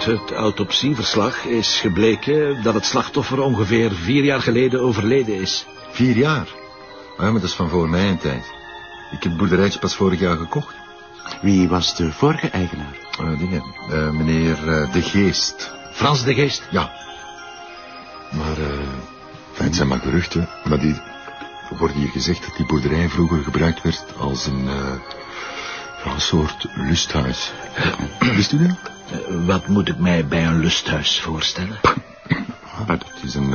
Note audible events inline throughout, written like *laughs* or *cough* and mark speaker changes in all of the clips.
Speaker 1: Uit het autopsieverslag is gebleken dat het slachtoffer ongeveer vier jaar geleden overleden is.
Speaker 2: Vier jaar? Ah, ja, maar dat is van voor mijn tijd. Ik heb het boerderijtje pas vorig jaar gekocht.
Speaker 3: Wie was de vorige eigenaar?
Speaker 2: Uh, dingen. Uh, meneer uh, De Geest.
Speaker 1: Frans De Geest?
Speaker 2: Ja. Maar, eh, het zijn maar geruchten. Maar die, er wordt hier gezegd dat die boerderij vroeger gebruikt werd als een, een soort lusthuis. Wist u dat?
Speaker 1: Wat moet ik mij bij een lusthuis voorstellen?
Speaker 2: Ah, dat is een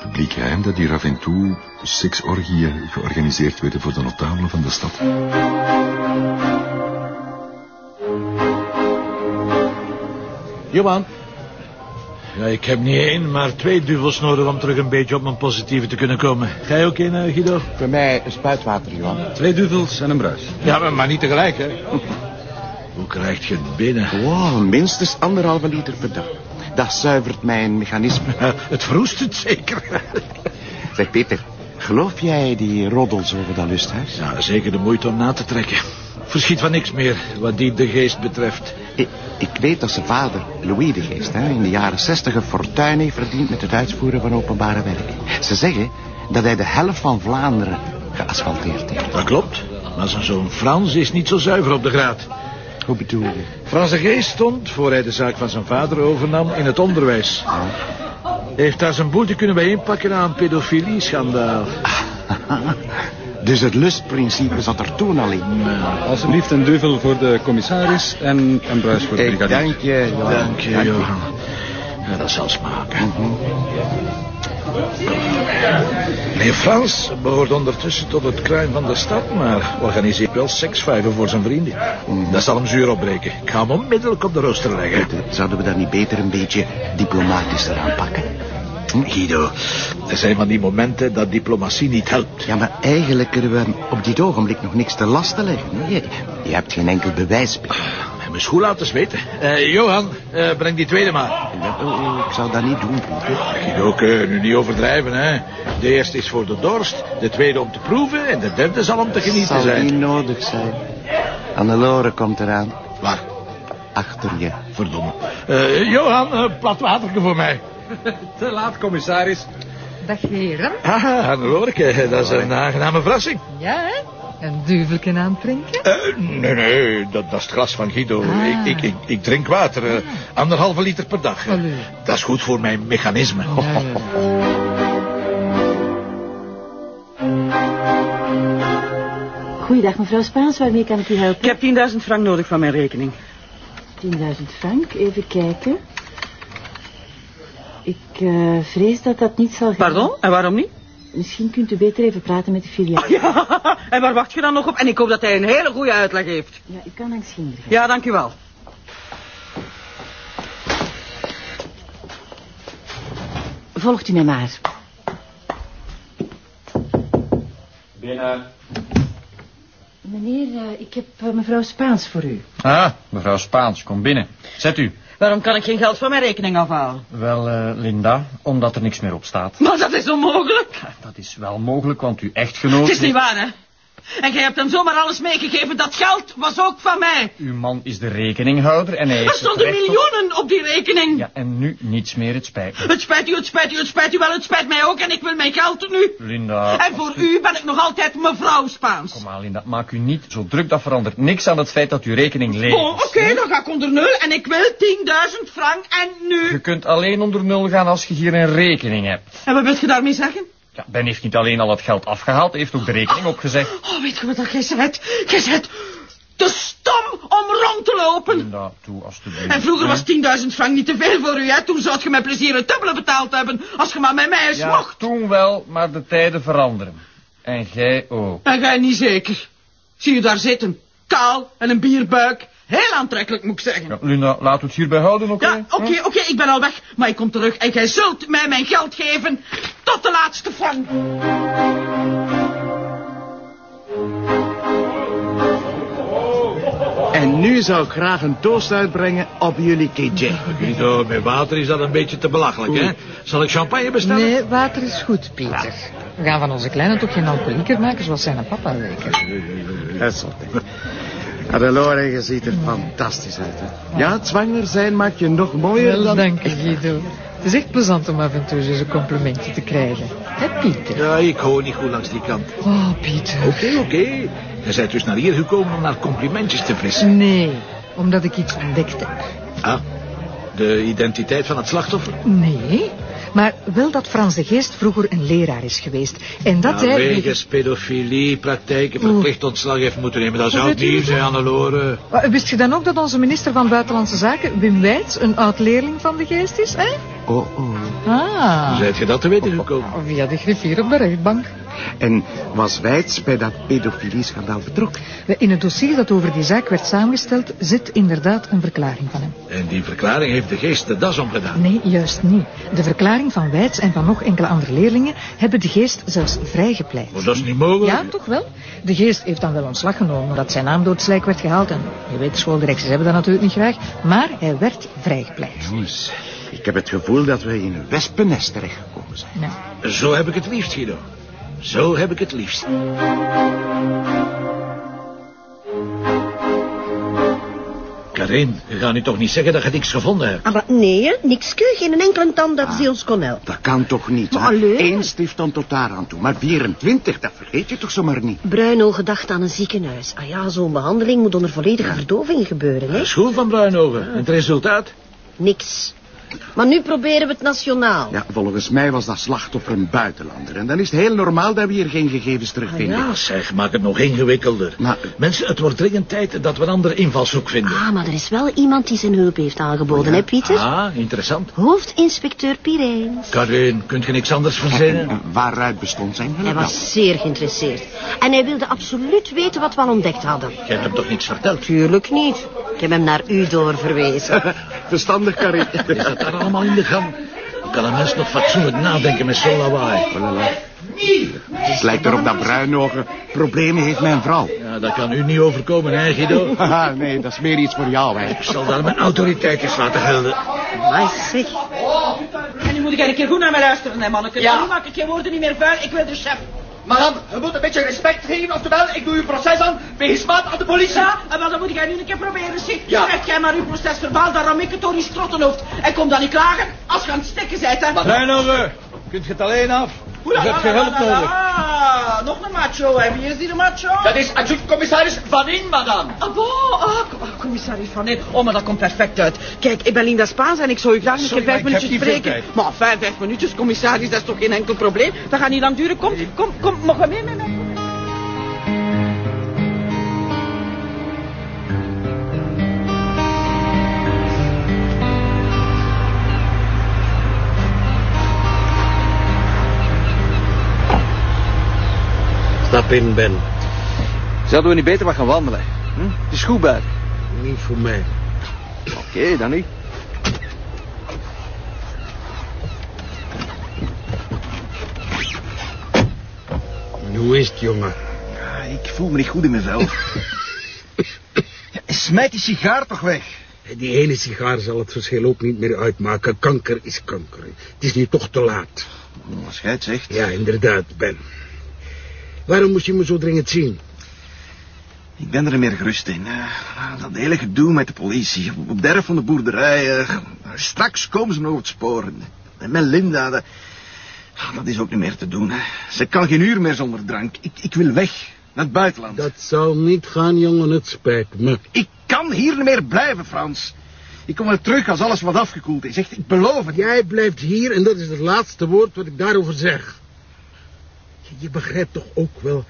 Speaker 2: publiek geheim dat hier af en toe seksorgieën georganiseerd werden voor de notabelen van de stad.
Speaker 1: Johan. Ja, ik heb niet één, maar twee duvels nodig om terug een beetje op mijn positieve te kunnen komen. Ga je ook in, uh, Guido?
Speaker 3: Voor mij een spuitwater, Johan.
Speaker 4: Twee duvels en een bruis.
Speaker 1: Ja, maar, maar niet tegelijk, hè? *laughs* Hoe krijg je het binnen?
Speaker 3: Wow, minstens anderhalve liter per dag. Dat zuivert mijn mechanisme. *laughs*
Speaker 1: het vroest het zeker. *laughs*
Speaker 3: zeg, Peter, geloof jij die roddels over dat lusthuis?
Speaker 1: Ja, zeker de moeite om na te trekken. Verschiet van niks meer, wat die de geest betreft.
Speaker 3: Ik, ik weet dat zijn vader, Louis de Geest, hè, in de jaren zestig een fortuin heeft verdiend met het uitvoeren van openbare werken. Ze zeggen dat hij de helft van Vlaanderen geasfalteerd heeft.
Speaker 1: Dat klopt, maar zijn zoon Frans is niet zo zuiver op de graad.
Speaker 3: Hoe bedoel je?
Speaker 1: Frans de Geest stond, voor hij de zaak van zijn vader overnam, in het onderwijs. Heeft daar zijn boete kunnen bijeenpakken aan pedofilie-schandaal. *laughs*
Speaker 3: Dus het lustprincipe zat er toen al in.
Speaker 4: Alsjeblieft een duvel voor de commissaris en een bruis voor de
Speaker 3: Ik dank je, Johan.
Speaker 1: Dank je, Johan. Ja, dat zal smaken. Mm Meneer Frans behoort ondertussen tot het kruin van de stad... maar organiseert wel seksvijven voor zijn vrienden. Dat zal hem zuur opbreken. Ik ga hem onmiddellijk op de rooster leggen.
Speaker 3: Zouden we dat niet beter een beetje diplomatischer aanpakken?
Speaker 1: Guido, er zijn van die momenten dat diplomatie niet helpt.
Speaker 3: Ja, maar eigenlijk kunnen we op dit ogenblik nog niks te lasten leggen. Je, je hebt geen enkel bewijs.
Speaker 1: Mijn schoen laten zweten. Uh, Johan, uh, breng die tweede maar.
Speaker 3: Oh, ik zou dat niet doen.
Speaker 1: Guido, uh, nu niet overdrijven, hè. De eerste is voor de dorst, de tweede om te proeven... en de derde zal om te genieten
Speaker 3: zal
Speaker 1: zijn.
Speaker 3: niet nodig zijn. Annelore komt eraan.
Speaker 1: Waar?
Speaker 3: Achter je.
Speaker 1: Verdomme. Johan, plat waterke voor mij. *laughs*
Speaker 4: Te laat, commissaris.
Speaker 5: Dag, heren.
Speaker 1: Ah, Hannelorke, dat is een aangename verrassing.
Speaker 5: Ja, hè? Een duvelken aantrinken?
Speaker 1: Uh, nee, nee, dat, dat, is het glas van Guido.
Speaker 5: Ah.
Speaker 1: Ik, ik, ik, ik, drink water, uh, anderhalve liter per dag.
Speaker 5: Allee.
Speaker 1: Dat is goed voor mijn mechanisme.
Speaker 5: Ja, ja.
Speaker 6: Goeiedag, mevrouw Spaans, waarmee kan ik u helpen?
Speaker 7: Ik heb 10.000 frank nodig van mijn rekening.
Speaker 6: 10.000 frank, even kijken. Ik uh, vrees dat dat niet zal gaan.
Speaker 7: Pardon? En waarom niet?
Speaker 6: Misschien kunt u beter even praten met de filiaal.
Speaker 7: Oh, ja, *laughs* en waar wacht je dan nog op? En ik hoop dat hij een hele goede uitleg heeft.
Speaker 6: Ja, u kan langs Ginder gaan.
Speaker 7: Ja, dank u wel.
Speaker 6: Volgt u mij maar.
Speaker 4: Binnen.
Speaker 6: Meneer, uh, ik heb uh, mevrouw Spaans voor u.
Speaker 4: Ah, mevrouw Spaans, kom binnen. Zet u.
Speaker 7: Waarom kan ik geen geld van mijn rekening afhalen?
Speaker 4: Wel, uh, Linda, omdat er niks meer op staat.
Speaker 7: Maar dat is onmogelijk.
Speaker 4: Dat is wel mogelijk, want uw echtgenoot...
Speaker 7: Het is niet waar, hè? En jij hebt hem zomaar alles meegegeven. Dat geld was ook van mij.
Speaker 4: Uw man is de rekeninghouder en hij
Speaker 7: Er stonden
Speaker 4: op-
Speaker 7: miljoenen op die rekening.
Speaker 4: Ja, en nu niets meer, het spijt me.
Speaker 7: Het spijt u, het spijt u, het spijt u wel. Het spijt mij ook en ik wil mijn geld nu.
Speaker 4: Linda...
Speaker 7: En voor u ben ik nog altijd mevrouw Spaans.
Speaker 4: Kom maar, Linda, maak u niet zo druk. Dat verandert niks aan het feit dat uw rekening leeg
Speaker 7: Oh,
Speaker 4: is.
Speaker 7: oké, dan ga ik onder nul en ik wil 10.000 frank en nu.
Speaker 4: Je kunt alleen onder nul gaan als je hier een rekening hebt.
Speaker 7: En wat wil je daarmee zeggen?
Speaker 4: Ja, Ben heeft niet alleen al het geld afgehaald, hij heeft ook de rekening opgezegd.
Speaker 7: Oh, weet je wat dat jij zegt? Jij zegt te stom om rond te lopen.
Speaker 4: Linda, toe, alstublieft.
Speaker 7: En vroeger was 10.000 frank niet te veel voor u, hè? Toen zou je met plezier het dubbele betaald hebben, als je maar met mij eens
Speaker 4: Ja,
Speaker 7: mocht.
Speaker 4: toen wel, maar de tijden veranderen. En jij ook.
Speaker 7: En jij niet zeker. Zie je daar zitten, kaal en een bierbuik. Heel aantrekkelijk, moet ik zeggen.
Speaker 4: Ja, Linda, laten we het hierbij houden, oké?
Speaker 7: Ja, oké, oké, ik ben al weg, maar ik kom terug en jij zult mij mijn geld geven tot de laatste frank.
Speaker 3: En nu zou ik graag een toast uitbrengen op jullie KJ.
Speaker 1: Guido, met water is dat een beetje te belachelijk, hè? Zal ik champagne bestellen?
Speaker 5: Nee, water is goed, Pieter. We gaan van onze kleine toch geen alcoholieker maken zoals zijn papa zeker.
Speaker 3: Dat is Adelore, je ziet er fantastisch uit. Hè? Ja, het zwanger zijn maakt je nog mooier
Speaker 5: Wel,
Speaker 3: dan...
Speaker 5: dank je, Guido. Het is echt plezant om af en toe eens een complimentje te krijgen. Hè, Pieter?
Speaker 1: Ja, ik hou niet goed langs die kant.
Speaker 5: Oh, Pieter.
Speaker 1: Oké, oké. Je bent dus naar hier gekomen om naar complimentjes te vissen.
Speaker 5: Nee, omdat ik iets ontdekt heb.
Speaker 1: Ah, de identiteit van het slachtoffer?
Speaker 5: Nee, maar wel dat Frans de Geest vroeger een leraar is geweest. En dat hij...
Speaker 1: wegens pedofilie, praktijken, verplicht ontslag heeft moeten nemen. Dat zou het nieuws zijn, Hannelore.
Speaker 5: Maar Wist je dan ook dat onze minister van Buitenlandse Zaken, Wim Wijts, een oud-leerling van de Geest is, hè?
Speaker 3: Oh, oh.
Speaker 5: Ah.
Speaker 1: Hoe zijt je dat te weten gekomen?
Speaker 5: Via de griffier op de rechtbank.
Speaker 3: En was Wijts bij dat pedofilie-schandaal betrokken?
Speaker 5: In het dossier dat over die zaak werd samengesteld, zit inderdaad een verklaring van hem.
Speaker 1: En die verklaring heeft de geest de das omgedaan.
Speaker 5: Nee, juist niet. De verklaring van Wijts en van nog enkele andere leerlingen hebben de geest zelfs vrijgepleit.
Speaker 1: Maar dat is niet mogelijk.
Speaker 5: Ja, toch wel? De geest heeft dan wel ontslag genomen, omdat zijn naam door het slijk werd gehaald. En je weet, schooldirecties hebben dat natuurlijk niet graag. Maar hij werd vrijgepleit.
Speaker 3: Jongens, ik heb het gevoel dat we in een wespennest terechtgekomen zijn.
Speaker 5: Nou,
Speaker 1: Zo heb ik het liefst, Guido. Zo heb ik het liefst. Karin, je gaat nu toch niet zeggen dat je niks gevonden hebt?
Speaker 8: Ah, maar nee, hè? niks geen enkele tandarts-zielskonel.
Speaker 3: Dat kan toch niet,
Speaker 8: Maar
Speaker 3: hè?
Speaker 8: alleen.
Speaker 3: Eén stift dan tot daar aan toe, maar 24, dat vergeet je toch zomaar niet?
Speaker 8: Bruino gedacht aan een ziekenhuis. Ah ja, zo'n behandeling moet onder volledige verdoving gebeuren, hè?
Speaker 1: Dat is goed van Bruinogen. En het resultaat?
Speaker 8: Niks. Maar nu proberen we het nationaal.
Speaker 3: Ja, volgens mij was dat slachtoffer een buitenlander. En dan is het heel normaal dat we hier geen gegevens terugvinden.
Speaker 8: Ah,
Speaker 1: Ja, zeg, maak het nog ingewikkelder.
Speaker 3: Maar-
Speaker 1: Mensen, het wordt dringend tijd dat we een andere invalshoek vinden.
Speaker 8: Ah, maar er is wel iemand die zijn hulp heeft aangeboden, hè, Pieter?
Speaker 1: Ah, interessant.
Speaker 8: Hoofdinspecteur Pirijn.
Speaker 1: Karin, kunt je niks anders
Speaker 3: En,
Speaker 1: verzinnen?
Speaker 3: en waaruit bestond zijn hulp
Speaker 8: Hij was zeer geïnteresseerd. En hij wilde absoluut weten wat we al ontdekt hadden.
Speaker 1: Jij hebt hem toch niks verteld?
Speaker 8: Tuurlijk niet. Ik heb hem naar u doorverwezen. *laughs*
Speaker 3: Verstandig, Karin.
Speaker 1: Daar allemaal in de gang? Hoe kan een mens nog fatsoenlijk nadenken met zo'n lawaai?
Speaker 3: Het lijkt erop dat Bruinogen problemen heeft met een vrouw.
Speaker 1: Ja, dat kan u niet overkomen, hè, Guido? *laughs*
Speaker 3: Haha, nee, dat is meer iets voor jou, hè.
Speaker 1: Ik zal daar mijn autoriteit eens laten gelden.
Speaker 8: Maar zeg,
Speaker 4: En nu moet ik een keer goed naar mij luisteren, hè, manneke. Ja. Nu maak ik geen woorden niet meer vuil. Ik wil de chef.
Speaker 9: Madame, je moet een beetje respect geven, oftewel, ik doe uw proces aan wegens maat aan de politie.
Speaker 4: Ja, en wat dan moet jij nu een keer proberen, zie.
Speaker 9: Ja.
Speaker 4: Krijg jij maar uw proces verbaal, dan ram ik het door die strottenhoofd. En kom dan niet klagen als je aan het stikken bent, hè.
Speaker 10: Bruinogen, kunt je het alleen af?
Speaker 4: Oela,
Speaker 10: Of heb je
Speaker 4: la, la,
Speaker 10: hulp
Speaker 4: la, la,
Speaker 10: nodig?
Speaker 4: Ah, nog een macho, hè. Wie is die de macho?
Speaker 9: Dat is adjunct-commissaris Van In, madame.
Speaker 4: Ah, bon, ah, co- commissaris Van Nee. Oh, maar dat komt perfect uit. Kijk, ik ben Linda Spaans en ik zou u graag een
Speaker 10: Sorry,
Speaker 4: keer vijf minuutjes spreken. Maar vijf, vijf minuutjes, commissaris, dat is toch geen enkel probleem? Dat gaat niet lang duren. Kom, kom, kom, mogen we mee met mij?
Speaker 11: In, Ben. Zouden we niet beter wat gaan wandelen? Hm? Het is goed buiten.
Speaker 9: Niet voor mij.
Speaker 11: Oké, dan niet.
Speaker 9: Hoe is het, jongen?
Speaker 11: ik voel me niet goed in mezelf. *laughs* Smijt die sigaar toch weg.
Speaker 9: Die ene sigaar zal het verschil ook niet meer uitmaken. Kanker is kanker. Het is nu toch te laat.
Speaker 11: Als jij het zegt.
Speaker 9: Ja, inderdaad, Ben. Waarom moest je me zo dringend zien?
Speaker 11: Ik ben er meer gerust in. Eh, dat hele gedoe met de politie. Op de erf van de boerderij. eh, straks komen ze me over het sporen. En met Linda, dat, ah, dat is ook niet meer te doen. Hè. Ze kan geen uur meer zonder drank. Ik, ik wil weg. Naar het buitenland.
Speaker 9: Dat zal niet gaan, jongen. Het spijt me.
Speaker 11: Ik kan hier niet meer blijven, Frans. Ik kom weer terug als alles wat afgekoeld is. Echt, ik beloof het.
Speaker 9: Jij blijft hier en dat is het laatste woord wat ik daarover zeg. Je, je begrijpt toch ook wel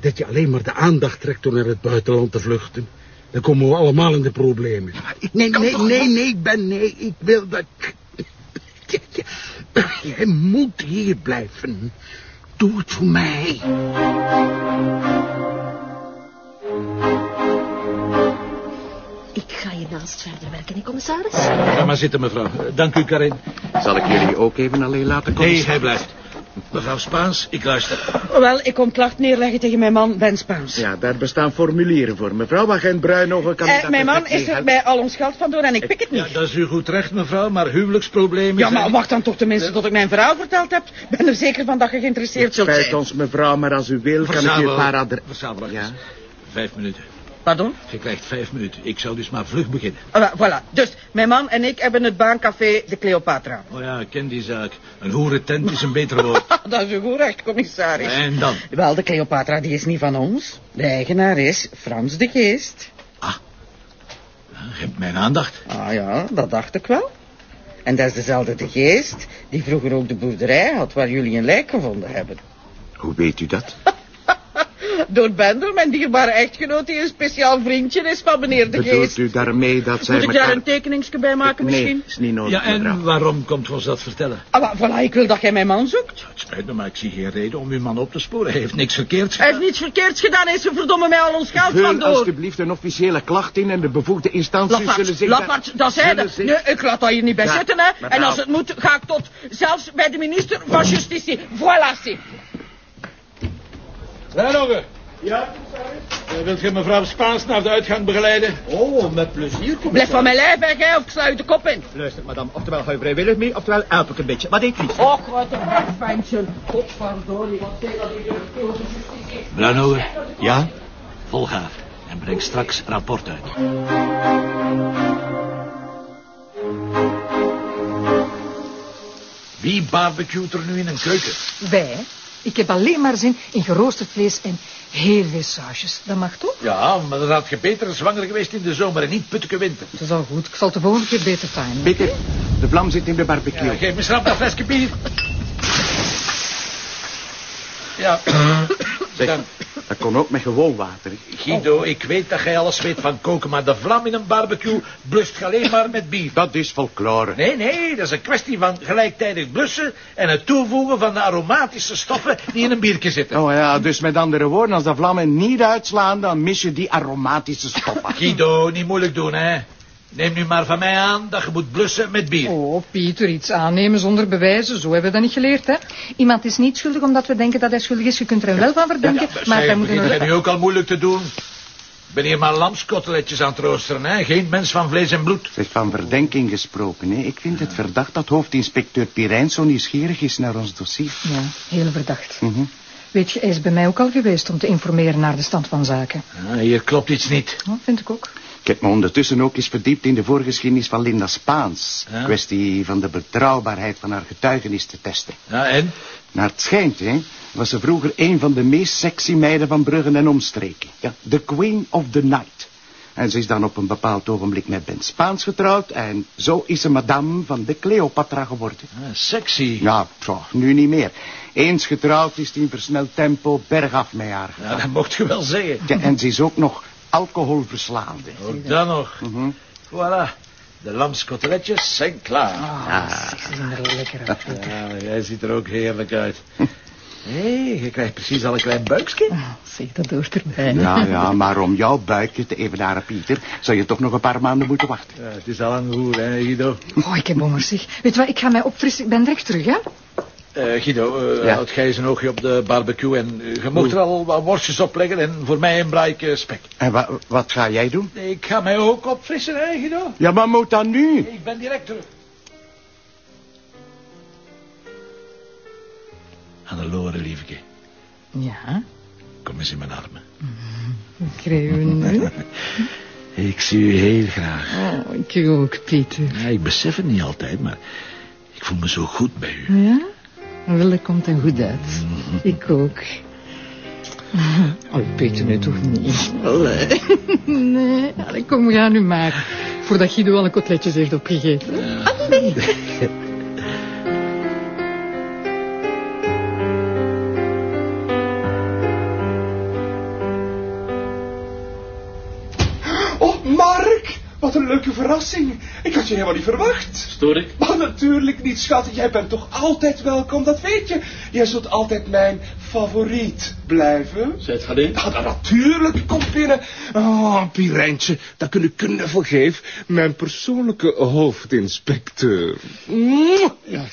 Speaker 9: dat je alleen maar de aandacht trekt door naar het buitenland te vluchten. Dan komen we allemaal in de problemen.
Speaker 11: ik
Speaker 9: Nee, nee,
Speaker 11: toch
Speaker 9: nee,
Speaker 11: wel-
Speaker 9: nee, Ben, nee. Ik wil dat... Jij moet hier blijven. Doe het voor mij.
Speaker 8: ik ga hiernaast verder werken, hè, commissaris?
Speaker 1: Ga maar zitten, mevrouw. Dank u, Karin.
Speaker 3: Zal ik jullie ook even alleen laten komen?
Speaker 1: Nee, hij blijft. Mevrouw Spaans, ik luister.
Speaker 4: Wel, ik kom klacht neerleggen tegen mijn man Ben Spaans.
Speaker 3: Ja, daar bestaan formulieren voor. Mevrouw agent Bruinogen kan...
Speaker 4: Eh, mijn man is er bij al ons geld vandoor en ik pik het
Speaker 1: Ja,
Speaker 4: niet.
Speaker 1: dat is u goed recht, mevrouw, maar huwelijksproblemen
Speaker 4: Ja,
Speaker 1: zijn...
Speaker 4: maar wacht dan toch tenminste tot ik mijn verhaal verteld heb. Ik ben er zeker van dat je geïnteresseerd
Speaker 3: Het
Speaker 4: zult
Speaker 3: spijt
Speaker 4: zijn.
Speaker 3: ons, mevrouw, maar als u wil, kan ik u een paar adres...
Speaker 1: Verzamel
Speaker 3: Ja.
Speaker 1: Vijf minuten.
Speaker 7: Pardon?
Speaker 1: Je krijgt vijf minuten. Ik zou dus maar vlug beginnen.
Speaker 7: Ah, voilà. Dus, mijn man en ik hebben het baancafé de Cleopatra.
Speaker 1: Oh ja, ik ken die zaak. Een hoerentent is een beter woord. *laughs*
Speaker 7: Dat is een goed recht, commissaris.
Speaker 1: En dan?
Speaker 7: Wel, de Cleopatra die is niet van ons. De eigenaar is Frans de Geest.
Speaker 1: Je hebt mijn aandacht.
Speaker 7: Ah ja, dat dacht ik wel. En dat is dezelfde de Geest die vroeger ook de boerderij had waar jullie een lijk gevonden hebben.
Speaker 3: Hoe weet u dat? *laughs*
Speaker 7: Door Bendel, mijn dierbare echtgenoot, die een speciaal vriendje is van meneer de
Speaker 3: Bedoelt
Speaker 7: Geest.
Speaker 3: u daarmee dat zij
Speaker 7: Moet ik
Speaker 3: elkaar...
Speaker 7: daar een tekeningsje bij maken misschien?
Speaker 3: Nee, is niet nodig,
Speaker 1: Ja, en
Speaker 3: mevrouw.
Speaker 1: waarom komt u ons dat vertellen?
Speaker 7: Ah, maar voilà, ik wil dat jij mijn man zoekt.
Speaker 1: Het spijt me, maar ik zie geen reden om uw man op te sporen. Hij heeft niks verkeerds
Speaker 7: Hij
Speaker 1: gedaan.
Speaker 7: heeft niets verkeerds gedaan, hij is er verdomme mij al ons geld
Speaker 3: Vul
Speaker 7: van door.
Speaker 3: alstublieft een officiële klacht in en de bevoegde instanties zullen
Speaker 7: Lafaard,
Speaker 3: zich...
Speaker 7: Lafaard, dat zei
Speaker 3: zullen
Speaker 7: de.
Speaker 3: zich-
Speaker 7: Nee, ik laat dat hier niet bij
Speaker 3: Ja,
Speaker 7: zitten, hè. En als het moet, ga ik tot zelfs bij de minister van Justitie. Voilà, zie.
Speaker 1: Rijnhogen. Ja, Wilt je mevrouw Spaans naar de uitgang begeleiden?
Speaker 12: Oh, met plezier.
Speaker 7: Blijf van mijn lijf weg, hè, of ik sla u de kop in.
Speaker 12: Luister, madame, oftewel ga je vrijwillig mee, oftewel help ik een beetje. Wat deed lief?
Speaker 7: Och, wat een backbencher. Godverdorie, wat zeg dat hier.
Speaker 12: Ja?
Speaker 1: Volgaaf. En breng straks rapport uit. Wie barbecuet er nu in een keuken?
Speaker 5: Wij? Ik heb alleen maar zin in geroosterd vlees en heel veel sausjes. Dat mag toch?
Speaker 1: Ja, maar dan had je beter zwanger geweest in de zomer en niet putteke winter.
Speaker 5: Dat is al goed. Ik zal het de volgende keer beter timen.
Speaker 3: Bikker, de vlam zit in de barbecue.
Speaker 1: Ja, geef me schrap dat flesje bier. Ja. *coughs*
Speaker 3: Zeg,
Speaker 1: Dan,
Speaker 3: dat kon ook met gewoon water.
Speaker 1: Guido, ik weet dat jij alles weet van koken, maar de vlam in een barbecue blust je alleen maar met bier.
Speaker 3: Dat is folklore.
Speaker 1: Nee, nee, dat is een kwestie van gelijktijdig blussen en het toevoegen van de aromatische stoffen die in een biertje zitten.
Speaker 3: Oh ja, dus met andere woorden, als de vlammen niet uitslaan, dan mis je die aromatische stoffen.
Speaker 1: Guido, niet moeilijk doen, hè. Neem nu maar van mij aan dat je moet blussen met bier.
Speaker 5: Oh, Pieter, iets aannemen zonder bewijzen. Zo hebben we dat niet geleerd, hè? Iemand is niet schuldig omdat we denken dat hij schuldig is. Je kunt er hem wel van verdenken, maar moeten
Speaker 1: begint
Speaker 5: nog...
Speaker 1: jij nu ook al moeilijk te doen? Ik ben hier maar lamskoteletjes aan het roosteren, hè. Geen mens van vlees en bloed.
Speaker 3: Zeg, van verdenking gesproken, hè. Ik vind het verdacht dat hoofdinspecteur Pirijn zo nieuwsgierig is naar ons dossier.
Speaker 5: Ja, heel verdacht.
Speaker 3: Mhm.
Speaker 5: Weet je, hij is bij mij ook al geweest om te informeren naar de stand van zaken.
Speaker 1: Ah, hier klopt iets niet.
Speaker 5: Oh, vind ik ook.
Speaker 3: Ik heb me ondertussen ook eens verdiept in de voorgeschiedenis van Linda Spaans.
Speaker 1: Ja.
Speaker 3: Kwestie van de betrouwbaarheid van haar getuigenis te testen.
Speaker 1: Ja, en?
Speaker 3: Naar het schijnt, hè, was ze vroeger een van de meest sexy meiden van Bruggen en omstreken. Ja, the queen of the night. En ze is dan op een bepaald ogenblik met Ben Spaans getrouwd... en zo is ze madame van de Cleopatra geworden.
Speaker 1: Ah, sexy.
Speaker 3: Ja, zo, nu niet meer. Eens getrouwd is die in versneld tempo bergaf met haar.
Speaker 1: Ja, dat mocht je wel zeggen.
Speaker 3: Ja, en ze is ook nog alcoholverslaafde.
Speaker 1: Ook dan nog.
Speaker 3: Mhm.
Speaker 1: Voilà. De lamskoteletjes zijn klaar.
Speaker 5: Ah, zeg, ze zien er lekker uit. *laughs*
Speaker 1: Ja, jij ziet er ook heerlijk uit. *laughs* Hé, je krijgt precies al een klein buikje.
Speaker 5: Ah, zeg, dat hoort erbij.
Speaker 3: Ja, ja, *laughs* maar om jouw buikje te evenaren, Pieter... zou je toch nog een paar maanden moeten wachten.
Speaker 1: Ja, het is al lang goed, hè, Guido.
Speaker 5: Oh, ik heb honger, zeg. Weet je wat, ik ga mij opfrissen. Ik ben direct terug, hè?
Speaker 1: Eh, Guido, eh
Speaker 3: Ja.
Speaker 1: houd jij eens een oogje op de barbecue en eh, je mocht er al wat worstjes op leggen en voor mij een braadje spek.
Speaker 3: En wa wat ga jij doen?
Speaker 1: Ik ga mij ook opfrissen, hè, Guido?
Speaker 3: Ja, maar moet dat nu?
Speaker 1: Ik ben direct terug. Hannelore, liefje.
Speaker 5: Ja,
Speaker 1: Kom eens in mijn armen.
Speaker 5: ik krijg een... hè? *laughs*
Speaker 1: Ik zie u heel graag.
Speaker 5: Oh, ik ook, Pieter.
Speaker 1: Ja, ik besef het niet altijd, maar ik voel me zo goed bij u.
Speaker 5: Ja? Wel, dat komt dan goed uit. Ik ook. Oh, Peter, nu toch niet. Allee. *laughs* Nee, allee, kom, we gaan nu maar. Voordat Guido alle kotletjes heeft opgegeten. Allee. *laughs* *laughs*
Speaker 13: Verrassing. Ik had je helemaal niet verwacht.
Speaker 12: Stoor ik?
Speaker 13: Maar natuurlijk niet, schat. Jij bent toch altijd welkom, dat weet je. Jij zult altijd mijn favoriet blijven.
Speaker 12: Zet gaat in.
Speaker 13: Ja, dan natuurlijk. Kom binnen. Oh, Pirijntje, dat kun ik knuffel geef. Mijn persoonlijke hoofdinspecteur.
Speaker 12: Ja,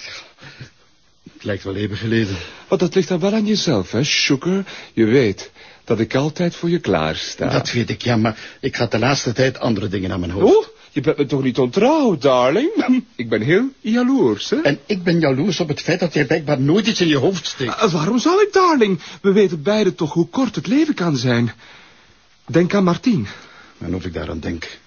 Speaker 12: het lijkt wel even geleden.
Speaker 13: Want dat ligt dan wel aan jezelf, hè, Sugar. Je weet dat ik altijd voor je klaar sta.
Speaker 12: Dat weet ik, ja, maar ik had de laatste tijd andere dingen aan mijn hoofd.
Speaker 13: Oh, je bent me toch niet ontrouw, darling? *laughs* Ik ben heel jaloers, hè?
Speaker 12: En ik ben jaloers op het feit dat jij blijkbaar nooit iets in je hoofd steekt.
Speaker 13: Ah, waarom zou ik, darling? We weten beiden toch hoe kort het leven kan zijn. Denk aan Martien.
Speaker 3: En of ik daaraan denk.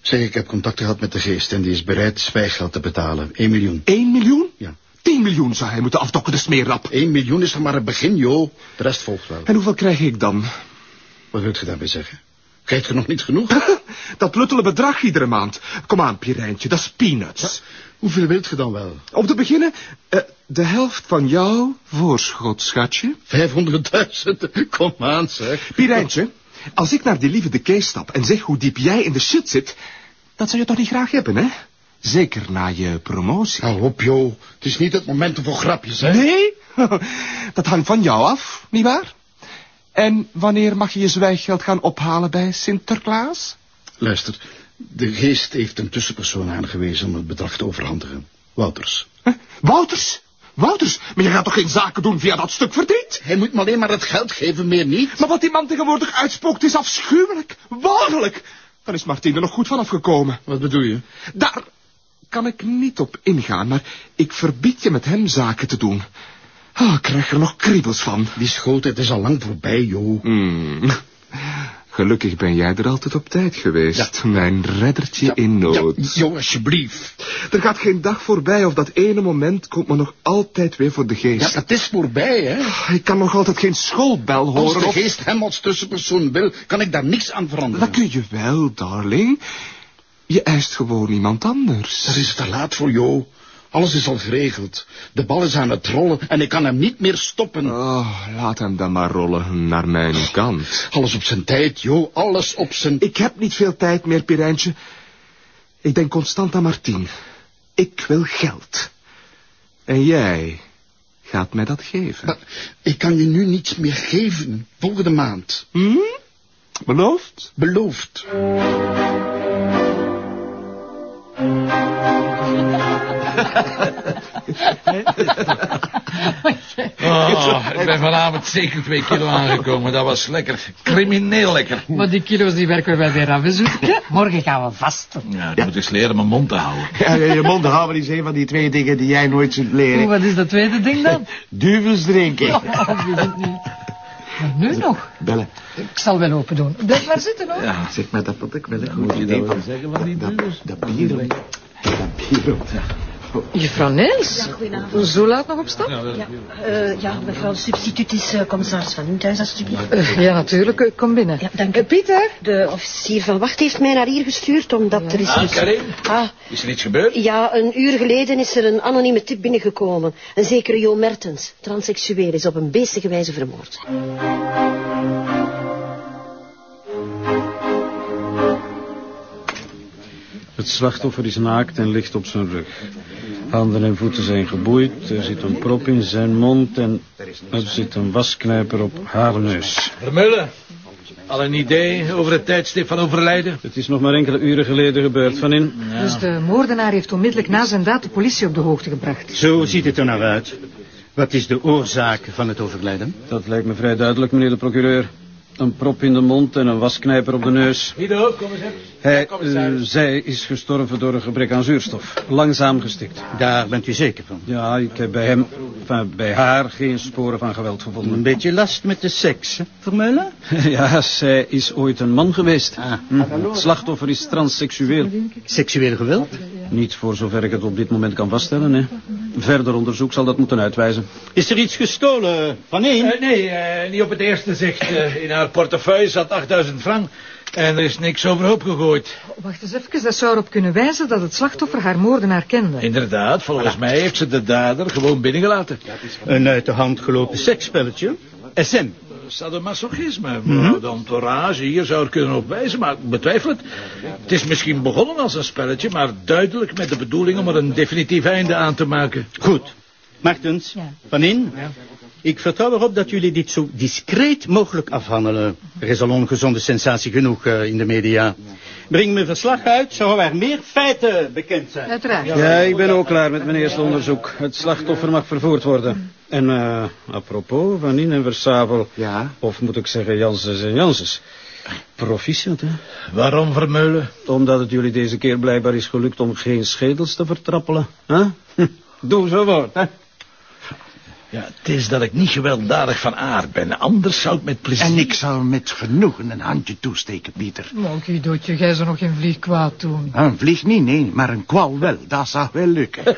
Speaker 3: Zeg, ik heb contact gehad met de geest en die is bereid zwijggeld te betalen. 1 miljoen.
Speaker 13: 1 miljoen?
Speaker 3: Ja.
Speaker 13: 10 miljoen zou hij moeten afdokken, de smeerlap.
Speaker 3: 1 miljoen is er maar een begin, joh. De rest volgt wel.
Speaker 13: En hoeveel krijg ik dan?
Speaker 3: Wat wilt je daarbij zeggen? Krijgt je nog niet genoeg? *laughs*
Speaker 13: dat luttele bedrag iedere maand. Kom aan, Pirijntje, dat is peanuts.
Speaker 3: Hoeveel wilt je dan wel?
Speaker 13: Om te beginnen, eh, de helft van jouw voorschot, schatje.
Speaker 3: 500.000? Kom aan, zeg.
Speaker 13: Pirijntje, als ik naar die lieve de Kees stap en zeg hoe diep jij in de shit zit... dat zou je toch niet graag hebben, hè? Zeker na je promotie.
Speaker 3: Hou op, joh. Het is niet het moment voor grapjes, hè?
Speaker 13: Nee? *laughs* Dat hangt van jou af, nietwaar? En wanneer mag je je zwijggeld gaan ophalen bij Sinterklaas?
Speaker 3: Luister, de geest heeft een tussenpersoon aangewezen om het bedrag te overhandigen. Wouters.
Speaker 13: Huh? Wouters? Wouters? Maar je gaat toch geen zaken doen via dat stuk verdriet?
Speaker 3: Hij moet me alleen maar het geld geven, meer niet.
Speaker 13: Maar wat die man tegenwoordig uitspookt is afschuwelijk. Walgelijk. Daar is Martine nog goed van afgekomen.
Speaker 3: Wat bedoel je?
Speaker 13: Daar kan ik niet op ingaan, maar ik verbied je met hem zaken te doen. Oh, ik krijg er nog kriebels van.
Speaker 3: Die schooltijd is al lang voorbij, joh.
Speaker 13: Mm. Gelukkig ben jij er altijd op tijd geweest. Ja. Mijn reddertje ja, in nood.
Speaker 3: Ja, joh, alsjeblieft.
Speaker 13: Er gaat geen dag voorbij of dat ene moment komt me nog altijd weer voor de geest.
Speaker 3: Ja, het is voorbij, hè.
Speaker 13: Ik kan nog altijd geen schoolbel horen.
Speaker 3: Als de geest hem als tussenpersoon wil, kan ik daar niks aan veranderen.
Speaker 13: Dat kun je wel, darling. Je eist gewoon iemand anders.
Speaker 3: Dat is te laat voor jou. Alles is al geregeld. De bal is aan het rollen en ik kan hem niet meer stoppen.
Speaker 13: Oh, laat hem dan maar rollen naar mijn kant.
Speaker 3: Alles op zijn tijd, Jo. Alles op zijn...
Speaker 13: Ik heb niet veel tijd meer, Pirijntje. Ik denk constant aan Martien. Ik wil geld. En jij gaat mij dat geven.
Speaker 3: Maar ik kan je nu niets meer geven. Volgende maand.
Speaker 13: Hm? Beloofd?
Speaker 3: Beloofd.
Speaker 1: Oh, ik ben vanavond zeker twee kilo aangekomen. Dat was lekker. Crimineel lekker.
Speaker 5: Maar die kilo's die werken wij weer af, hè, zoetje? Morgen gaan we vasten.
Speaker 1: Ja, ik moet eens leren mijn mond te houden.
Speaker 3: Ja, je mond te houden is een van die twee dingen die jij nooit zult leren.
Speaker 5: Wat is dat tweede ding dan? *laughs*
Speaker 3: Duvels drinken.
Speaker 5: Oh, weet het niet. Maar nu nog?
Speaker 3: Bellen.
Speaker 5: Ik zal wel open doen. Blijf maar zitten, hoor.
Speaker 3: Ja, zeg maar, dat vond ik wel een goed
Speaker 1: Moet je
Speaker 3: idee.
Speaker 1: dat wel zeggen van die duvels?
Speaker 3: Dat bier. Dat bier.
Speaker 5: Juffrouw Nels?
Speaker 6: Goedenavond.
Speaker 5: Zo laat nog op stap?
Speaker 6: Ja, uh, ja mevrouw de substituut is uh, commissaris van uw thuis, alsjeblieft.
Speaker 5: Uh, ja, natuurlijk. Kom binnen.
Speaker 6: Ja, dank u.
Speaker 5: Pieter?
Speaker 8: De officier van wacht heeft mij naar hier gestuurd, omdat ja. er is...
Speaker 1: Ah,
Speaker 8: iets...
Speaker 1: Karin?
Speaker 8: Ah,
Speaker 1: Is er iets gebeurd?
Speaker 8: ja, een uur geleden is er een anonieme tip binnengekomen. Een zekere Jo Mertens, transseksueel, is op een beestige wijze vermoord.
Speaker 10: Het slachtoffer is naakt en ligt op zijn rug. Handen en voeten zijn geboeid. Er zit een prop in zijn mond en er zit een wasknijper op haar neus.
Speaker 1: Vermeulen, al een idee over het tijdstip van overlijden?
Speaker 10: Het is nog maar enkele uren geleden gebeurd, Van In.
Speaker 5: Ja. Dus de moordenaar heeft onmiddellijk na zijn daad de politie op de hoogte gebracht.
Speaker 14: Zo ziet het er nou uit. Wat is de oorzaak van het overlijden?
Speaker 10: Dat lijkt me vrij duidelijk, meneer de procureur. Een prop in de mond en een wasknijper op de neus.
Speaker 1: Guido, kom eens even.
Speaker 10: Hij, uh, zij is gestorven door een gebrek aan zuurstof. Langzaam gestikt.
Speaker 14: Daar bent u zeker van?
Speaker 10: Ja, ik heb bij hem, enfin, bij haar geen sporen van geweld gevonden.
Speaker 14: Een beetje last met de seks, hè, Vermeulen? *laughs*
Speaker 10: ja, zij is ooit een man geweest. Ah. Hm. Het slachtoffer is transseksueel.
Speaker 14: Seksueel geweld?
Speaker 10: Niet voor zover ik het op dit moment kan vaststellen, hè. Verder onderzoek zal dat moeten uitwijzen.
Speaker 14: Is er iets gestolen, Van één?
Speaker 1: Uh, nee, uh, niet op het eerste zicht. Uh, in haar portefeuille zat 8000 frank. En er is niks overhoop gegooid.
Speaker 5: Wacht eens even, dat zou erop kunnen wijzen dat het slachtoffer haar moordenaar kende.
Speaker 1: Inderdaad, volgens ah. mij heeft ze de dader gewoon binnengelaten.
Speaker 14: Een uit de hand gelopen seksspelletje. SM.
Speaker 1: Sadomasochisme. Mm -hmm. De entourage hier zou er kunnen op wijzen, maar ik betwijfel het. Het is misschien begonnen als een spelletje, maar duidelijk met de bedoeling om er een definitief einde aan te maken.
Speaker 14: Goed. Martens, ja. Van in. Ik vertrouw erop dat jullie dit zo discreet mogelijk afhandelen. Er is al ongezonde sensatie genoeg uh, in de media. Breng me verslag uit, zo er meer feiten bekend zijn.
Speaker 5: Uiteraard.
Speaker 10: Ja, ik ben ook klaar met mijn eerste onderzoek. Het slachtoffer mag vervoerd worden. En uh, apropos, Van In en Versavel.
Speaker 3: Ja?
Speaker 10: Of moet ik zeggen Janssens en Janssens. Proficiat, hè?
Speaker 1: Waarom vermeulen?
Speaker 10: Omdat het jullie deze keer blijkbaar is gelukt om geen schedels te vertrappelen. Hè? *laughs* Doe zo woord, hè?
Speaker 1: Ja, het is dat ik niet gewelddadig van aard ben. Anders zou ik met plezier...
Speaker 3: En ik zal met genoegen een handje toesteken, Pieter.
Speaker 5: Maar Guidootje, jij zou nog geen vlieg kwaad doen.
Speaker 3: Een vlieg niet, nee, maar een kwal wel. Dat zou wel lukken. *laughs*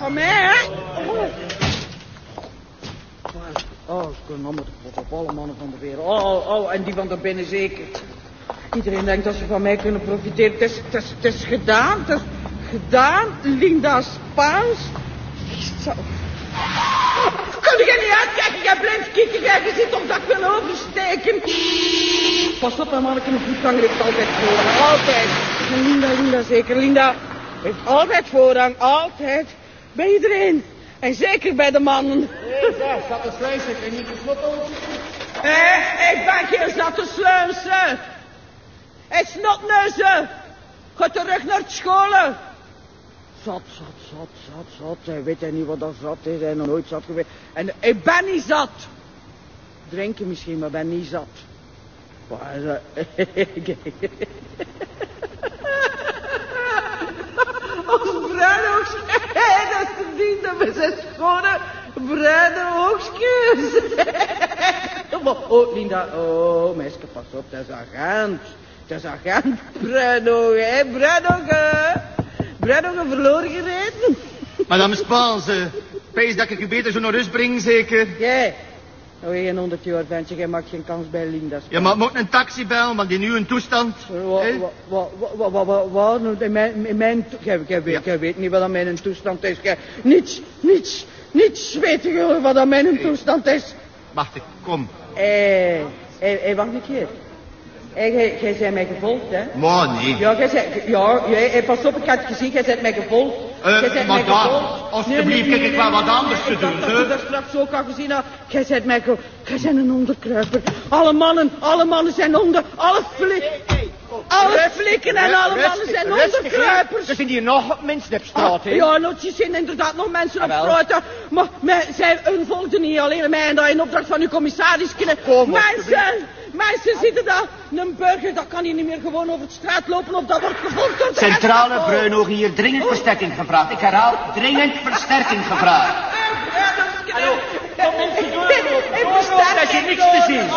Speaker 7: Kom mee, Oh, ik kan allemaal op alle mannen van de wereld. Oh, oh, oh, en die van daar binnen zeker. Iedereen denkt dat ze van mij kunnen profiteren. Het is, het is, het is gedaan, het is gedaan. Linda Spaans. Zo. Kun je niet uitkijken? Jij blijft kikken. Jij je ziet of dat ik wil oversteken. Pas op, mijn manneke. Een voetganger heeft altijd voorrang. Altijd. Linda, Linda zeker. Linda heeft altijd voorrang. Altijd. Bij iedereen. En zeker bij de mannen.
Speaker 15: Nee, zeg, zat een sluisje en niet de slot
Speaker 7: Hé, ik ben geen zatte sluimse. Hé, snotneuzen. Ga terug naar het scholen. Zat, zat, zat, zat, zat. Hij weet hij niet wat dat zat is. Hij is nog nooit zat geweest. En ik ben niet zat. Drinken misschien, maar ben niet zat. Waar *laughs* *laughs* *laughs* is dat? Als bruinoogst. dat te dienen met zijn schone bruine oogstjes. oh, Linda. Oh, meisje, pas op. Dat is agent. Dat is agent. Bruinoog, hè. Bruinoog, hè. Bruinoog verloren gereden.
Speaker 15: Madame Spaans, uh, pees dat ik u beter zo naar rust breng, zeker?
Speaker 7: Jij. Oh, je 100 jaar ventje, jij maakt geen kans bij Linda.
Speaker 15: Ja, maar moet een taxi bellen, want die nu een toestand.
Speaker 7: Wat, wat, wat, wat, wat, wat, in mijn, in mijn, jij, weet, niet wat aan mijn toestand is. Jij, niets, niets, niets weet je wat aan mijn toestand is.
Speaker 15: Wacht, ik kom.
Speaker 7: Eh, eh, wacht een keer. Jij, bent mij gevolgd, hè?
Speaker 15: Maar nee.
Speaker 7: Ja, jij zei, ja, jij, pas op, ik had het gezien, jij bent mij gevolgd.
Speaker 15: Uh, mij gevolgd. alsjeblieft, kijk ik wel wat anders te doen, hè?
Speaker 7: Ik dat straks ook al gezien had. Jij bent mij gevolgd. Jij bent een onderkruiper. Alle mannen, alle mannen zijn onder, alle flikken. Alle flikken en alle mannen zijn onderkruipers.
Speaker 15: Er zijn hier nog mensen op straat, hè?
Speaker 7: Ja, notjes zijn inderdaad nog mensen op straat. Maar zij volgden niet alleen mij en dat in opdracht van uw commissaris kunnen. Mensen! Mensen zitten daar. Een burger, dat kan hier niet meer gewoon over de straat lopen of dat wordt gevolgd door de
Speaker 15: Centrale Bruinogen hier dringend versterking gevraagd. Ik herhaal, dringend versterking gevraagd. Hallo, kom doorlopen. Dat je niks te zien.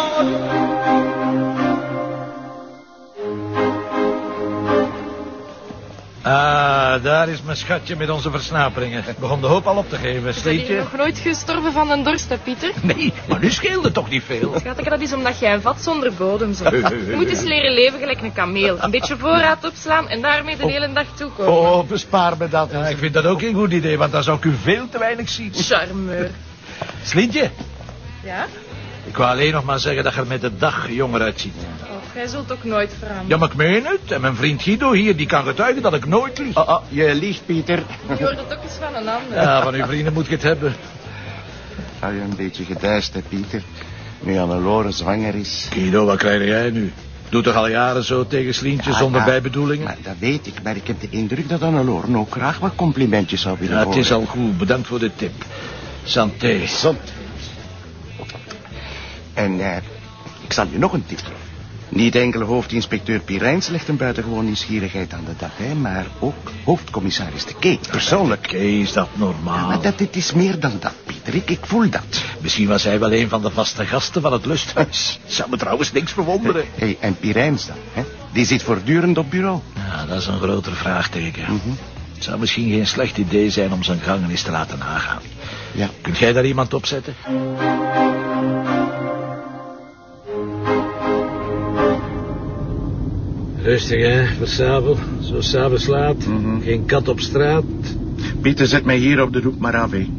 Speaker 1: Ah, daar is mijn schatje met onze versnaperingen. Begon de hoop al op te geven, Steentje.
Speaker 16: Ben je nog nooit gestorven van een dorst, hè, Pieter?
Speaker 1: Nee, maar nu scheelde toch niet veel.
Speaker 16: Schat, dat is omdat jij een vat zonder bodem zo. *laughs* Je moet eens leren leven gelijk een kameel. Een beetje voorraad opslaan en daarmee de hele dag toekomen.
Speaker 1: Oh, bespaar me dat. Ja, ik vind dat ook geen goed idee, want dan zou ik u veel te weinig zien.
Speaker 16: Charmeur.
Speaker 1: Slintje?
Speaker 16: Ja?
Speaker 1: Ik wou alleen nog maar zeggen dat je er met de dag jonger uitziet.
Speaker 16: Jij zult ook nooit veranderen.
Speaker 1: Ja, maar ik meen het. En mijn vriend Guido hier, die kan getuigen dat ik nooit lieg.
Speaker 3: Oh, oh, je liegt, Pieter.
Speaker 16: Je hoort het ook eens van een ander.
Speaker 1: Ja, van uw vrienden moet ik het hebben.
Speaker 3: Hou je een beetje gedijst, hè, Pieter. Nu Annelore zwanger is.
Speaker 1: Guido, wat krijg jij nu? Doe toch al jaren zo tegen Slientje
Speaker 3: Ah,
Speaker 1: zonder
Speaker 3: ja.
Speaker 1: bijbedoelingen?
Speaker 3: Maar dat weet ik, maar ik heb de indruk dat Annelore ook graag wat complimentjes zou willen
Speaker 1: Ja, het
Speaker 3: horen.
Speaker 1: is al goed. Bedankt voor de tip. Santé.
Speaker 3: Zot. En eh, ik zal je nog een tip geven. Niet enkel hoofdinspecteur Pirijns legt een buitengewoon nieuwsgierigheid aan de dag, hè, maar ook hoofdcommissaris de Kee, persoonlijk.
Speaker 1: Kee, is dat normaal?
Speaker 3: Maar dat, dit is meer dan dat, Pieter. Ik, ik voel dat.
Speaker 1: Misschien was hij wel een van de vaste gasten van het lusthuis. *laughs* Zou me trouwens niks verwonderen.
Speaker 3: Hé, hey, en Pirijns dan, hè? Die zit voortdurend op bureau.
Speaker 1: Ja, dat is een groter vraagteken.
Speaker 3: Mhm.
Speaker 1: Het zou misschien geen slecht idee zijn om zijn gangen eens te laten nagaan.
Speaker 3: Ja.
Speaker 1: Kunt jij daar iemand op zetten? Rustig, hè, versabel. Zo s'avonds laat. Geen kat op straat.
Speaker 3: Pieter, zet mij hier op de hoek maar af, hè.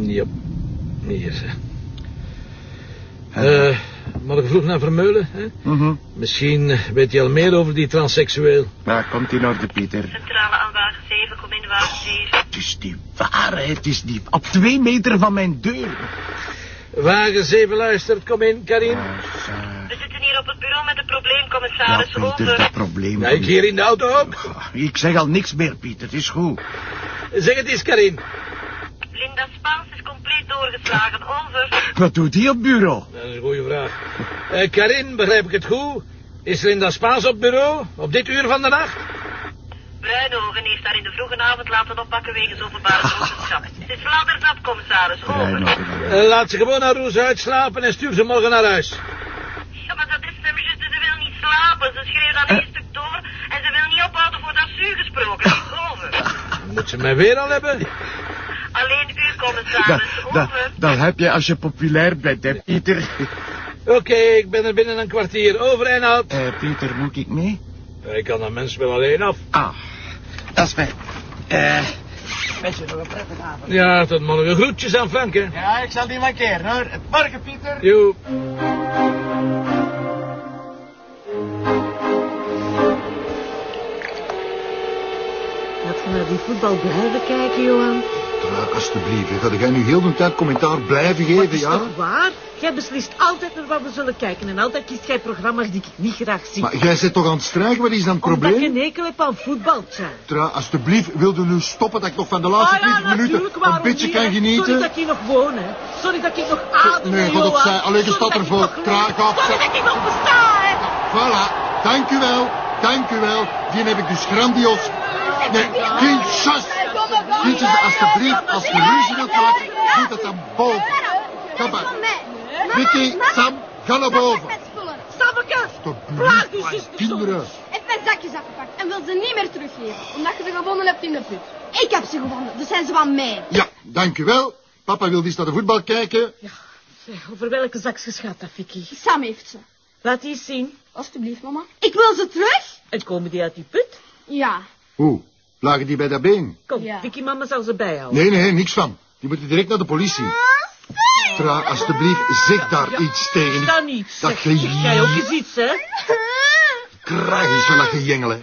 Speaker 1: Ja, hier, ze. Eh, maar ik vroeg naar Vermeulen, hè?
Speaker 3: Mhm.
Speaker 1: Misschien eh, weet hij al meer over die transseksueel.
Speaker 3: Nou, komt in orde, Pieter.
Speaker 17: Centrale aan wagen 7, kom in wagen 7.
Speaker 3: Het is niet waar, hè. Het is niet op twee meter van mijn deur.
Speaker 1: Wagen 7 luistert, kom in, Karin.
Speaker 17: We zitten hier op het bureau met een probleem, commissaris.
Speaker 3: Ja, Pieter,
Speaker 17: Over.
Speaker 3: dat probleem.
Speaker 1: Ja, ik hier in de auto ook.
Speaker 3: Ik zeg al niks meer, Pieter. Het is goed.
Speaker 1: Zeg het eens, Karin.
Speaker 17: Linda Spaans is compleet doorgeslagen. Over.
Speaker 3: Wat doet hij op bureau?
Speaker 1: Dat is een goede vraag. Eh, Karin, begrijp ik het goed? Is Linda Spaans op bureau? Op dit uur van de nacht?
Speaker 17: Bruinogen heeft haar in de vroege avond laten oppakken wegens openbare *laughs* dronkenschap. Het is fladderslap, commissaris. Over.
Speaker 1: Eh, laat ze gewoon naar Roes uitslapen en stuur ze morgen naar huis.
Speaker 17: Ja, maar dat is hem juist. Ze wil niet slapen. Ze schreeuwt dat een stuk door. En ze wil niet ophouden voordat ze u gesproken heeft. Over. *laughs*
Speaker 1: Moet ze mij weer al hebben?
Speaker 17: Alleen u, commissaris.
Speaker 3: da,
Speaker 17: Over.
Speaker 3: dan heb je als je populair bent, hè, Pieter. *laughs*
Speaker 1: Oké, ik ben er binnen een kwartier. Over en uit.
Speaker 3: Eh, Pieter, moet ik mee?
Speaker 1: Ik kan een mens wel alleen af.
Speaker 3: Ah, dat is fijn. Eh, wens je nog een prettige avond.
Speaker 1: Ja, tot morgen. Groetjes aan Frank, hè.
Speaker 3: Ja, ik zal die mankeren, hoor. Morgen, Pieter.
Speaker 1: Joep.
Speaker 18: Naar die voetbal blijven kijken, Johan.
Speaker 19: Tra, alsjeblieft. Ga jij nu heel de tijd commentaar blijven geven,
Speaker 18: het is
Speaker 19: ja?
Speaker 18: toch waar? Jij beslist altijd naar wat we zullen kijken. En altijd kiest jij programma's die ik niet graag zie.
Speaker 19: Maar jij zit toch aan het strijken? Wat is dan het
Speaker 18: Omdat je
Speaker 19: probleem?
Speaker 18: een hekel hebt aan voetbal, Tja.
Speaker 19: Tra, alsjeblieft, wilde nu stoppen dat ik nog van de laatste
Speaker 18: Ah ja,
Speaker 19: 20 minuten een beetje kan genieten?
Speaker 18: Sorry dat ik hier nog woon, hè. Sorry dat ik nog adem,
Speaker 19: Nee, God opzij.
Speaker 18: Johan.
Speaker 19: Allee, je staat ervoor.
Speaker 18: ik
Speaker 19: Tra, ga opzij.
Speaker 18: Sorry dat ik nog besta, hè.
Speaker 19: Voilà, dank u wel, dank u wel. Die heb ik dus grandioos... Nee, Kindjes, Kindjes, alsjeblieft, als je ruzie wilt maken, doe dat dan boven. Kom maar. Vicky, Sam, ga naar boven.
Speaker 18: Sammeke, vraag je zuster
Speaker 19: Kinderen.
Speaker 20: Heeft mijn zakjes afgepakt en wil ze niet meer teruggeven. Omdat je ze gewonnen hebt in de put. Ik heb ze gewonnen, dus zijn ze van mij.
Speaker 19: Ja, dank u wel. Papa wil eens naar de voetbal kijken.
Speaker 18: Zeg, over welke zakjes gaat dat, Vicky?
Speaker 20: Sam heeft ze.
Speaker 18: Laat die eens zien.
Speaker 20: Alsjeblieft, mama. Ik wil ze terug.
Speaker 18: En komen die uit die put?
Speaker 20: Ja.
Speaker 19: Hoe? Lagen die bij dat been?
Speaker 18: Kom,
Speaker 20: Ja.
Speaker 18: Vicky mama zal ze bijhouden.
Speaker 19: Nee, nee, niks van. Die moeten direct naar de politie. Tra, alsjeblieft, zeg daar iets tegen.
Speaker 18: Dan niet.
Speaker 19: Dat ge-
Speaker 18: jij ook eens iets, hè? *laughs*
Speaker 19: Krijg eens van dat gejengelen.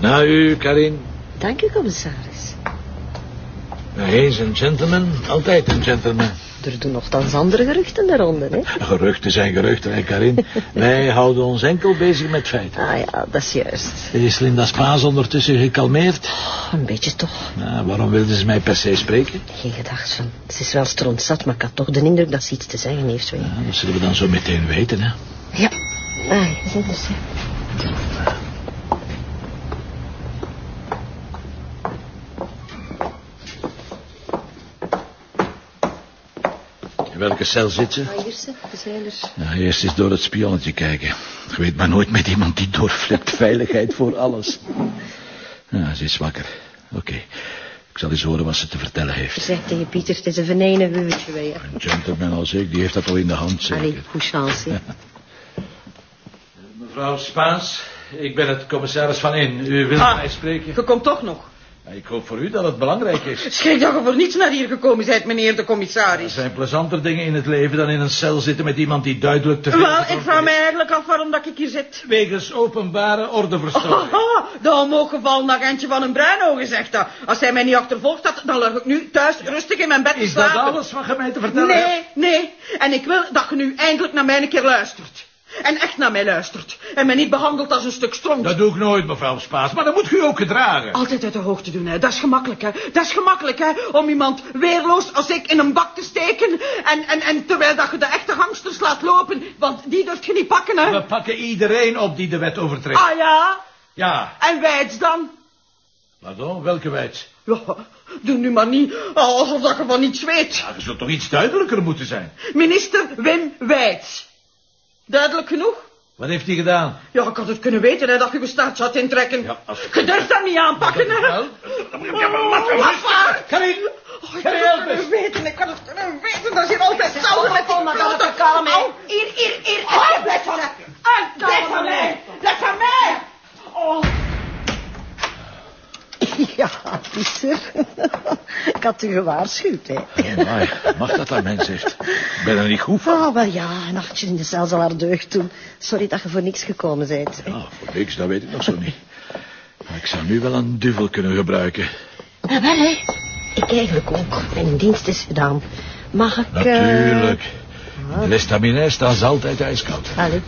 Speaker 1: Na u, Karin.
Speaker 8: Dank u, commissaris.
Speaker 1: Eens een gentleman, altijd een gentleman.
Speaker 8: Er doen nogthans andere geruchten de ronde, hè? *laughs*
Speaker 1: Geruchten zijn geruchten, hè, Karin. Wij houden ons enkel bezig met feiten.
Speaker 8: Ah ja, dat is juist.
Speaker 1: Is Linda Spaas ondertussen gekalmeerd?
Speaker 8: Een beetje toch.
Speaker 1: Nou, waarom wilde ze mij per se spreken?
Speaker 8: Geen gedacht van. Ze is wel strontzat, maar ik had toch de indruk dat ze iets te zeggen heeft.
Speaker 1: Ja, dat zullen we dan zo meteen weten, hè.
Speaker 8: Ja. Ah, zie dus, ja.
Speaker 1: Welke cel zit ze?
Speaker 8: Hier ze, de zeilers.
Speaker 1: Nou, eerst eens door het spionnetje kijken. Je weet maar nooit met iemand die doorflikt. Veiligheid voor alles. Ja, ze is wakker. Oké. Ik zal eens horen wat ze te vertellen heeft.
Speaker 8: Zeg tegen Pieter, het is een weutje weer.
Speaker 1: Een gentleman als ik, die heeft dat al in de hand, zeker.
Speaker 8: Allee, goede chance.
Speaker 1: Mevrouw Spaans, ik ben het commissaris van In. U wilt
Speaker 7: Ah,
Speaker 1: mij spreken?
Speaker 7: Je komt toch nog.
Speaker 1: Ik hoop voor u dat het belangrijk is.
Speaker 7: Schrik dat je voor niets naar hier gekomen bent, meneer de
Speaker 1: Er
Speaker 7: commissaris.
Speaker 1: zijn plezanter dingen in het leven dan in een cel zitten met iemand die duidelijk te.
Speaker 7: Wel, ik vraag mij eigenlijk af waarom dat ik hier zit.
Speaker 1: Wegens openbare ordeverstoring.
Speaker 7: Haha, de omhooggevallen agentje van een bruinogen zegt dat. Als hij mij niet achtervolgd had, dan lag ik nu thuis rustig in mijn bed te
Speaker 1: Is dat
Speaker 7: slapen.
Speaker 1: alles wat je mij te vertellen
Speaker 7: Nee,
Speaker 1: hebt?
Speaker 7: nee. En ik wil dat je nu eindelijk naar mij een keer luistert. En echt naar mij luistert. En mij niet behandelt als een stuk stront.
Speaker 1: Dat doe ik nooit, mevrouw Spaas. Maar dat moet u ook gedragen.
Speaker 7: Altijd uit de hoogte doen, hè. Dat is gemakkelijk, hè. Dat is gemakkelijk, hè. Om iemand weerloos als ik in een bak te steken. En, en, en terwijl dat je de echte gangsters laat lopen. Want die durft je niet pakken, hè.
Speaker 1: We pakken iedereen op die de wet overtreedt.
Speaker 7: Ah ja?
Speaker 1: Ja.
Speaker 7: En wijds dan?
Speaker 1: Pardon, welke wet?
Speaker 7: Ja, doe nu maar niet alsof dat je van niets weet.
Speaker 1: Ja, je zult toch iets duidelijker moeten zijn.
Speaker 7: Minister Wim Wijts. Duidelijk genoeg?
Speaker 1: Wat heeft hij gedaan?
Speaker 7: Ja, ik had het kunnen weten, hè, dat je je staart zou intrekken.
Speaker 1: Ja, als...
Speaker 7: Je durft dat niet aanpakken, hè.
Speaker 1: Wel,
Speaker 7: Lafaard!
Speaker 1: Karin!
Speaker 7: Oh, ik had het kunnen weten, ik had het kunnen weten. Dat hier altijd hetzelfde met die klote.
Speaker 18: kalm,
Speaker 7: Hier, hier, hier. Oh, blijf van mij. Blijf van mij. Blijf van mij. Oh. *laughs*
Speaker 8: Ja, Pieter. *laughs* ik had u gewaarschuwd, hè.
Speaker 1: Oh, my, mag dat dat mens heeft? Ik ben er niet goed van.
Speaker 8: Oh, wel ja, een nachtje in de cel zal haar deugd doen. Sorry dat je voor niks gekomen bent. hè.
Speaker 1: Ah, voor niks, dat weet ik nog zo niet. Maar ik zou nu wel een duvel kunnen gebruiken.
Speaker 8: Ah, wel, hè. Ik eigenlijk ook. Mijn dienst is gedaan. Mag ik... eh,
Speaker 1: Natuurlijk. De estaminet staan ze altijd ijskoud.
Speaker 8: Allee.